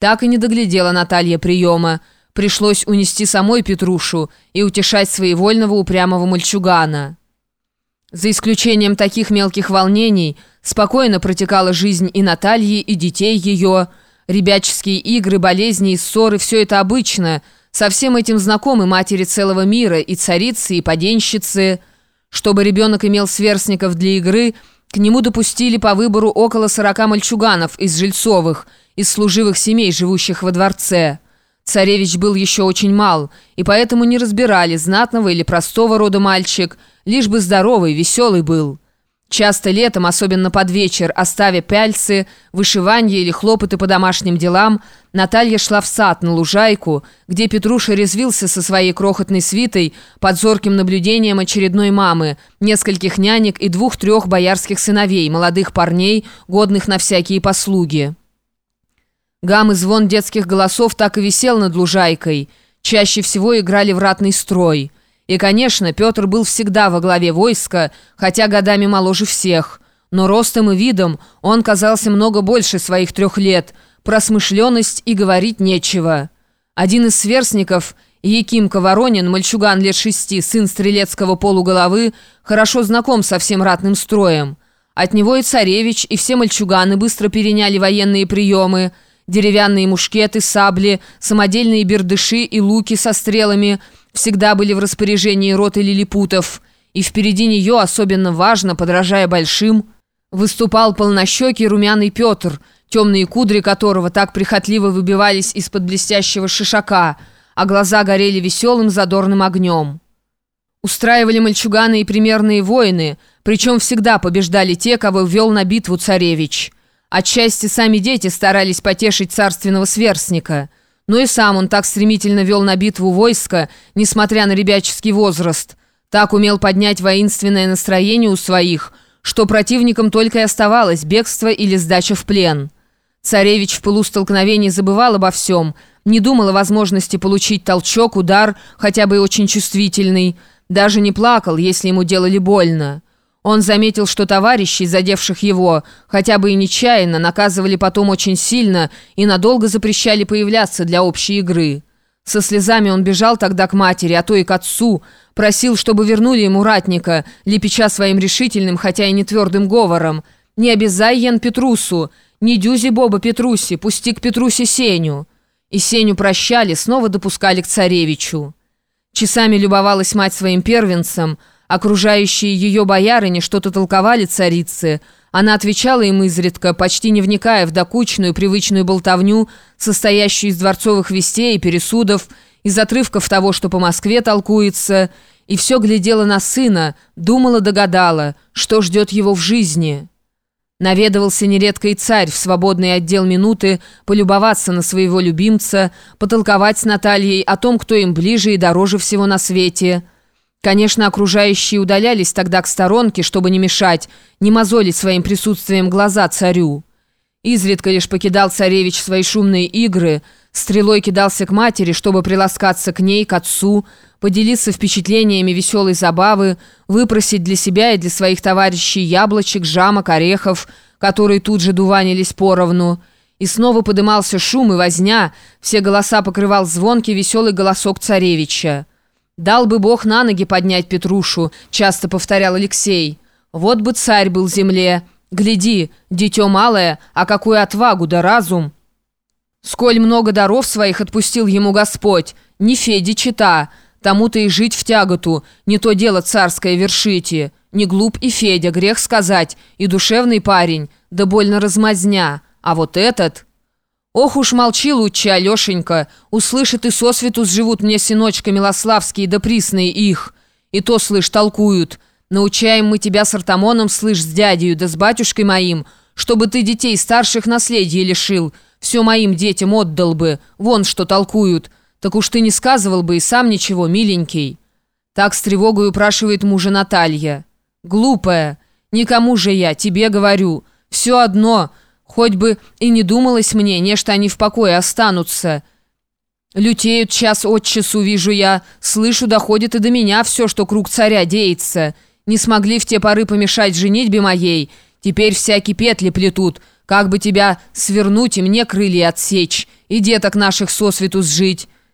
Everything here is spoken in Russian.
Так и не доглядела Наталья приема. Пришлось унести самой Петрушу и утешать своевольного упрямого мальчугана. За исключением таких мелких волнений, спокойно протекала жизнь и Натальи, и детей ее. Ребяческие игры, болезни и ссоры – все это обычно. Со всем этим знакомы матери целого мира, и царицы, и поденщицы. Чтобы ребенок имел сверстников для игры, к нему допустили по выбору около сорока мальчуганов из Жильцовых, из служивых семей, живущих во дворце. Царевич был еще очень мал, и поэтому не разбирали, знатного или простого рода мальчик, лишь бы здоровый, веселый был. Часто летом, особенно под вечер, оставя пяльцы, вышивание или хлопоты по домашним делам, Наталья шла в сад на лужайку, где Петруша резвился со своей крохотной свитой под зорким наблюдением очередной мамы, нескольких нянек и двух-трех боярских сыновей, молодых парней, годных на всякие послуги. Гам и звон детских голосов так и висел над лужайкой. Чаще всего играли в ратный строй. И, конечно, Петр был всегда во главе войска, хотя годами моложе всех. Но ростом и видом он казался много больше своих трех лет. Про смышленность и говорить нечего. Один из сверстников, Якимка Воронин, мальчуган лет шести, сын стрелецкого полуголовы, хорошо знаком со всем ратным строем. От него и царевич, и все мальчуганы быстро переняли военные приемы – Деревянные мушкеты, сабли, самодельные бердыши и луки со стрелами всегда были в распоряжении роты лилипутов. И впереди нее, особенно важно, подражая большим, выступал полнощекий румяный Петр, темные кудри которого так прихотливо выбивались из-под блестящего шишака, а глаза горели веселым задорным огнем. Устраивали мальчуганы и примерные воины, причем всегда побеждали те, кого ввел на битву царевич – Отчасти сами дети старались потешить царственного сверстника. Но и сам он так стремительно вел на битву войска, несмотря на ребяческий возраст. Так умел поднять воинственное настроение у своих, что противникам только и оставалось бегство или сдача в плен. Царевич в пылу столкновений забывал обо всем, не думал о возможности получить толчок, удар, хотя бы и очень чувствительный, даже не плакал, если ему делали больно. Он заметил, что товарищей, задевших его, хотя бы и нечаянно, наказывали потом очень сильно и надолго запрещали появляться для общей игры. Со слезами он бежал тогда к матери, а то и к отцу, просил, чтобы вернули ему ратника, лепеча своим решительным, хотя и не твердым говором. «Не обязай Ян Петрусу, не дюзи Боба Петруси, пусти к Петрусе Сеню». И Сеню прощали, снова допускали к царевичу. Часами любовалась мать своим первенцем, Окружающие ее боярыни что-то толковали царице. Она отвечала им изредка, почти не вникая в докучную привычную болтовню, состоящую из дворцовых вестей и пересудов, из отрывков того, что по Москве толкуется, и все глядела на сына, думала-догадала, что ждет его в жизни. Наведывался нередко и царь в свободный отдел минуты, полюбоваться на своего любимца, потолковать с Натальей о том, кто им ближе и дороже всего на свете – Конечно, окружающие удалялись тогда к сторонке, чтобы не мешать, не мозолить своим присутствием глаза царю. Изредка лишь покидал царевич свои шумные игры, стрелой кидался к матери, чтобы приласкаться к ней, к отцу, поделиться впечатлениями веселой забавы, выпросить для себя и для своих товарищей яблочек, жамок, орехов, которые тут же дуванились поровну. И снова подымался шум и возня, все голоса покрывал звонкий веселый голосок царевича. «Дал бы Бог на ноги поднять Петрушу», — часто повторял Алексей. «Вот бы царь был земле. Гляди, дитё малое, а какую отвагу да разум!» «Сколь много даров своих отпустил ему Господь, не Феди чита, тому-то и жить в тяготу, не то дело царское вершите. Не глуп и Федя, грех сказать, и душевный парень, да больно размазня, а вот этот...» «Ох уж молчи лучше, Алешенька, услышат и сосвету сживут мне сыночка Милославские да присные их. И то, слышь, толкуют. Научаем мы тебя с Артамоном, слышь, с дядею да с батюшкой моим, чтобы ты детей старших наследия лишил, все моим детям отдал бы, вон что толкуют. Так уж ты не сказывал бы и сам ничего, миленький». Так с тревогой упрашивает мужа Наталья. «Глупая, никому же я, тебе говорю, все одно...» Хоть бы и не думалось мне, нечто они в покое останутся. Лютеют час от часу, вижу я. Слышу, доходит и до меня все, что круг царя деется. Не смогли в те поры помешать женитьбе моей. Теперь всякие петли плетут. Как бы тебя свернуть и мне крылья отсечь. и деток наших сосвету сжить.